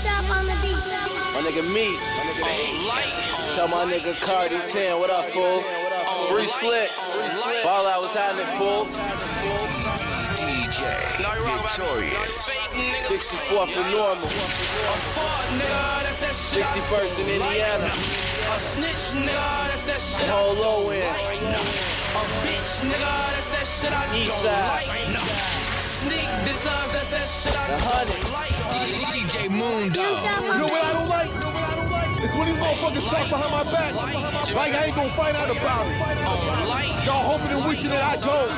top on the beat. My nigga me. Tell my nigga Cardi 10, what up, fool? Free slick. Ball out was happening, fool. DJ Victorious. 64th for normal. 61st in Indiana. A snitch, nigga, that's that shit. I Whole low end. A bitch, nigga, that's that shit I don't side. like. Sneak deserves, that's that shit I The honey. don't like. DJ Moondog. top You know what I don't like? It's when these motherfuckers talk behind my back. Like I ain't gonna find out about it. Y'all hoping and wishing that I go.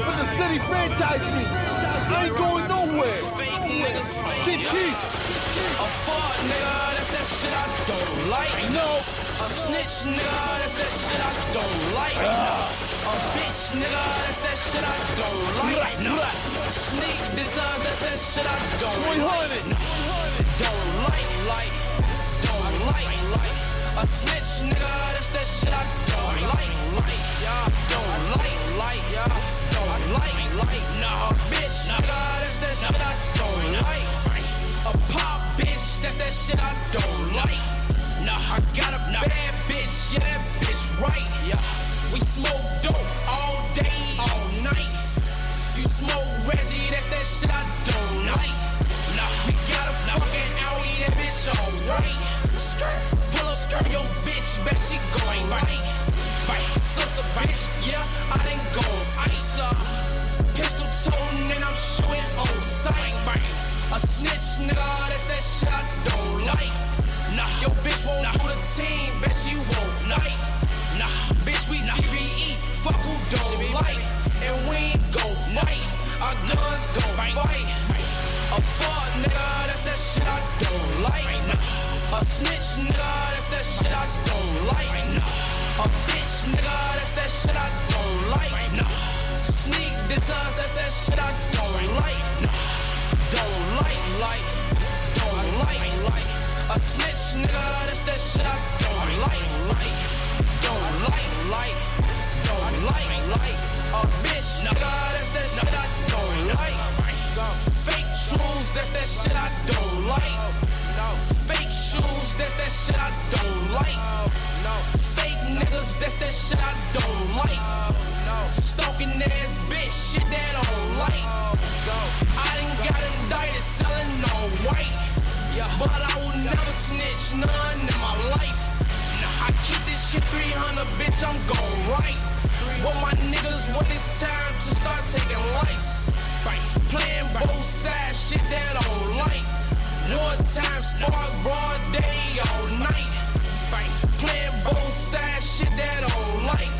But the city franchised me. Niggas, fake. Chief Keef. A fuck, nigga, that's that shit I don't like. No. A snitch, nigga, that's that shit I don't like. Uh. A bitch, nigga, that's that shit I don't like. Sneak deserves, that's that shit I don't like. 300. Don't like, like, don't like, like. A snitch, nigga, that's that shit I don't like, like. Yeah, don't like, like, yeah, don't like, like. Nah, bitch, nigga, that's that shit I don't like. A pop bitch, that's that shit I don't like. Nah, I got a bad bitch, yeah, that bitch right. Yeah, we smoke dope all day, all night. You smoke Reggie, that's that shit I don't like. Nah, we got a fucking Audi, that bitch alright. Skirt, bitch, bet she going right. Right, a bitch, yeah, I done go ice up. Pistol toting and I'm shooting on sight. Right, a snitch, nigga, that's that shit don't like. Nah, yo bitch won't do the team, bet she won't fight. Nah, bitch, we GBE, fuck who don't like. And we gon' fight, our guns gon' fight. A fuck, nigga, that's that shit I don't like. A snitch, nigga, that's that shit I don't like. A bitch, nigga, that's that shit I don't like. Sneak deserves, that's that shit I don't like. Don't like, like, don't like, like. A snitch, nigga, that's that shit I don't like, like. Don't like, like, don't like, like. A bitch, nigga, that's that shit I don't like. Fake truths, that's that shit I don't like. Fake shoes, that's that shit I don't like. Fake niggas, that's that shit I don't like. Stalking ass bitch, shit that I don't like. I done got indicted selling on white. But I will never snitch none in my life. I keep this shit 300, bitch, I'm gon' right. What my niggas when it's time to start taking lives. Playing both sides, shit that I don't like. Wartime spark, broad day, all night. Playing both sides, shit that I don't like.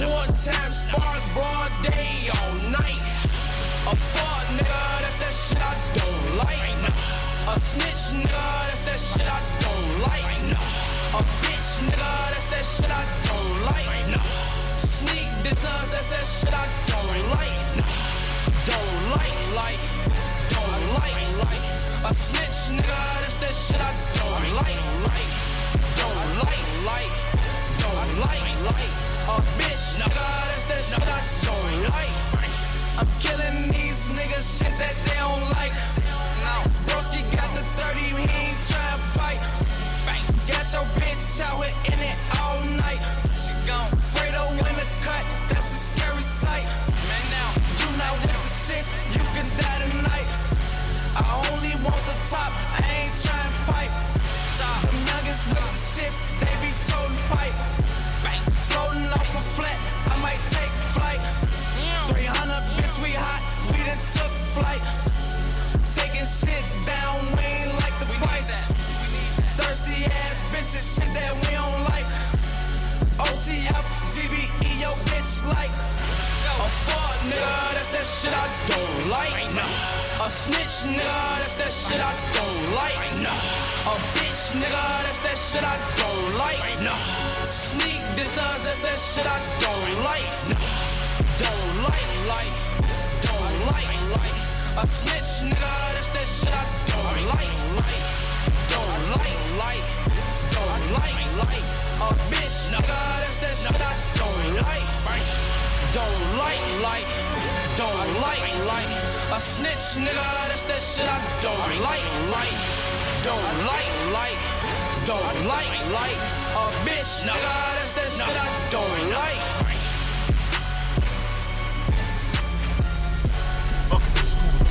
Wartime spark, broad day, all night. A fuck nigga, that's that shit I don't like. A snitch nigga, that's that shit I don't like. A bitch nigga, that's that shit I don't like. Sneak deserves, that's that shit I don't like. Don't like, like, don't like, like. Snitch nigga, that's that shit I don't like, like. Don't like, like, don't like, like. A bitch nigga, that's that shit I don't like. I'm killing these niggas shit that they don't like. Now, Broski got the 30, he ain't tryna fight. Got your bitch out here in it all night. Flight. Taking shit down, we ain't like the price. Thirsty ass bitches, shit that we don't like. OTF, TBE, yo bitch like. A fuck nigga, that's that shit I don't like. A snitch nigga, that's that shit I don't like. A bitch nigga, that's that shit I don't like. Sneak deserves, that's that shit I don't like. Don't like, like, don't like, like. A snitch nigga, that's that shit I don't like. Don't like, like, don't like, like. A bitch nigga, that's that shit I don't like. Don't like, like, don't like, like. A snitch nigga, that's that shit I don't like, like. don't like, like, don't like, like a bitch, nigga. That's that shit I don't like.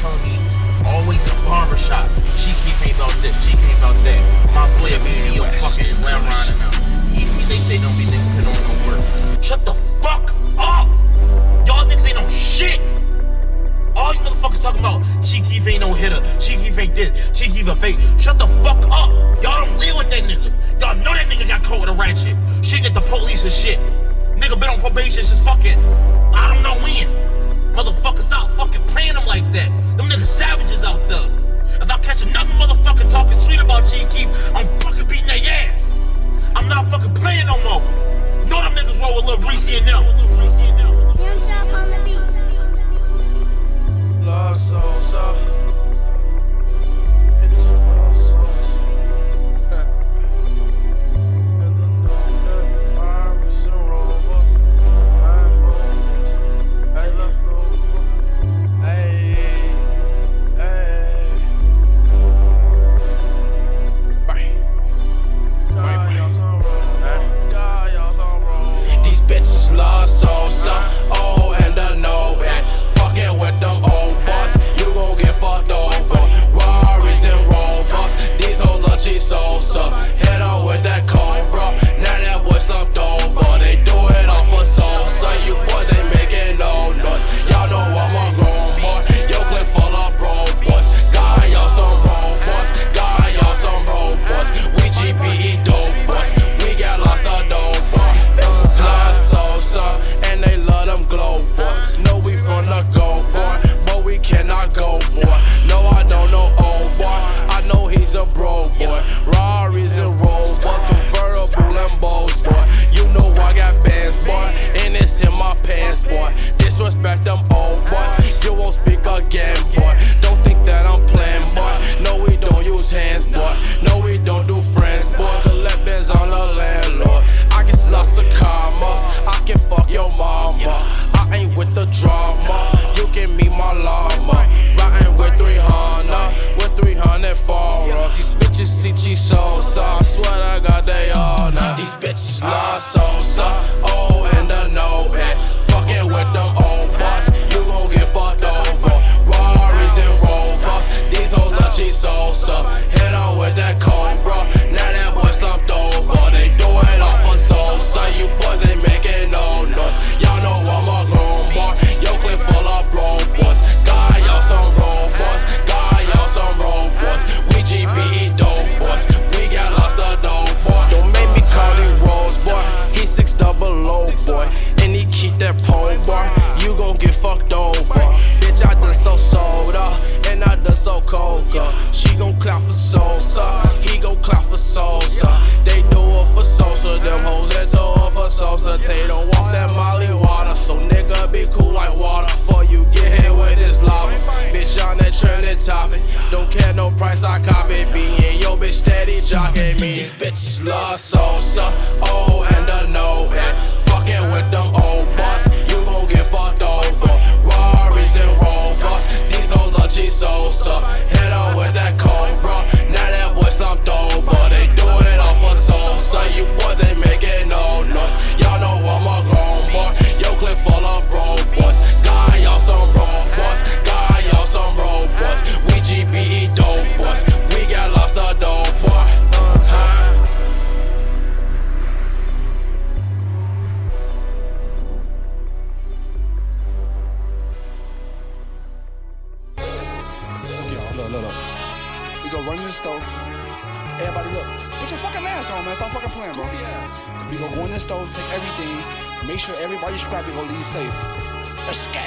Telling me always in the barbershop. She keep ain't about this, she ain't about that. My boy video fucking lamb riding out. He, he, they say don't be niggas that don't work. Shut the fuck up! Y'all niggas ain't no shit! All you motherfuckers talking about Chief Keef ain't no hitter, Keef ain't this, Chief Keef a fake. Shut the fuck up! Y'all don't live with that nigga. Y'all know that nigga got caught with a rat shit. Shooting at the police and shit. Nigga been on probation since fucking I don't know when. Motherfucker, stop fucking playing them like that. Them niggas savages out there. If I catch another motherfucker talking sweet about Chief Keef, I'm fucking beating their ass. I'm not fucking playing no more. Know them niggas roll with Lil Reese and them. Young Chop on the beat. Care no price, I copy. Being yo bitch steady jocking me. These bitches love Sosa. Oh, and the no. And fucking with them old boss. You gon' get fucked over. Rarries and Rovers. These hoes love Chief Sosa. Make sure everybody scrappy go leave safe. A scat.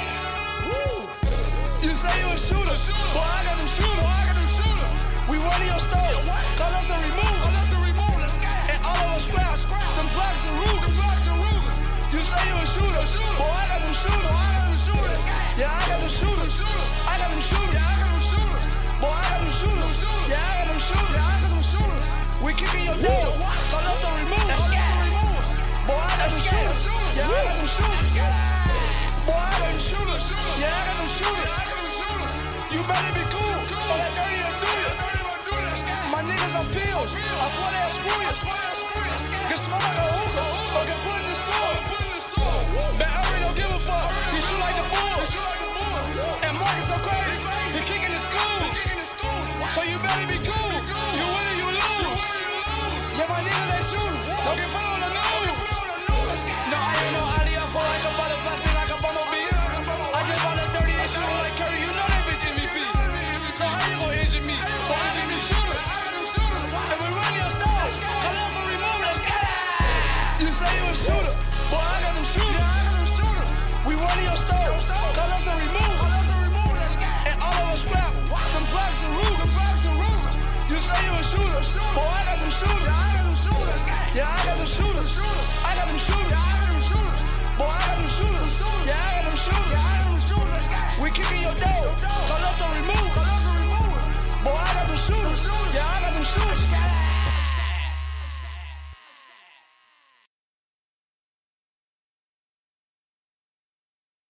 You say you a shooter, boy, I got them shooters. Boy, I got them. We run in your store, call us the remove, call us the remove, let's And all of us scraps, them Glocks and Rugers, Glocks and Rugers. You say you a shooter, boy, I got them shooters. Boy, I got them. Yeah, I got them shooters. I got them. Yeah, I got them shooters. Boy, them I got them shooters. Yeah, I got them shooters.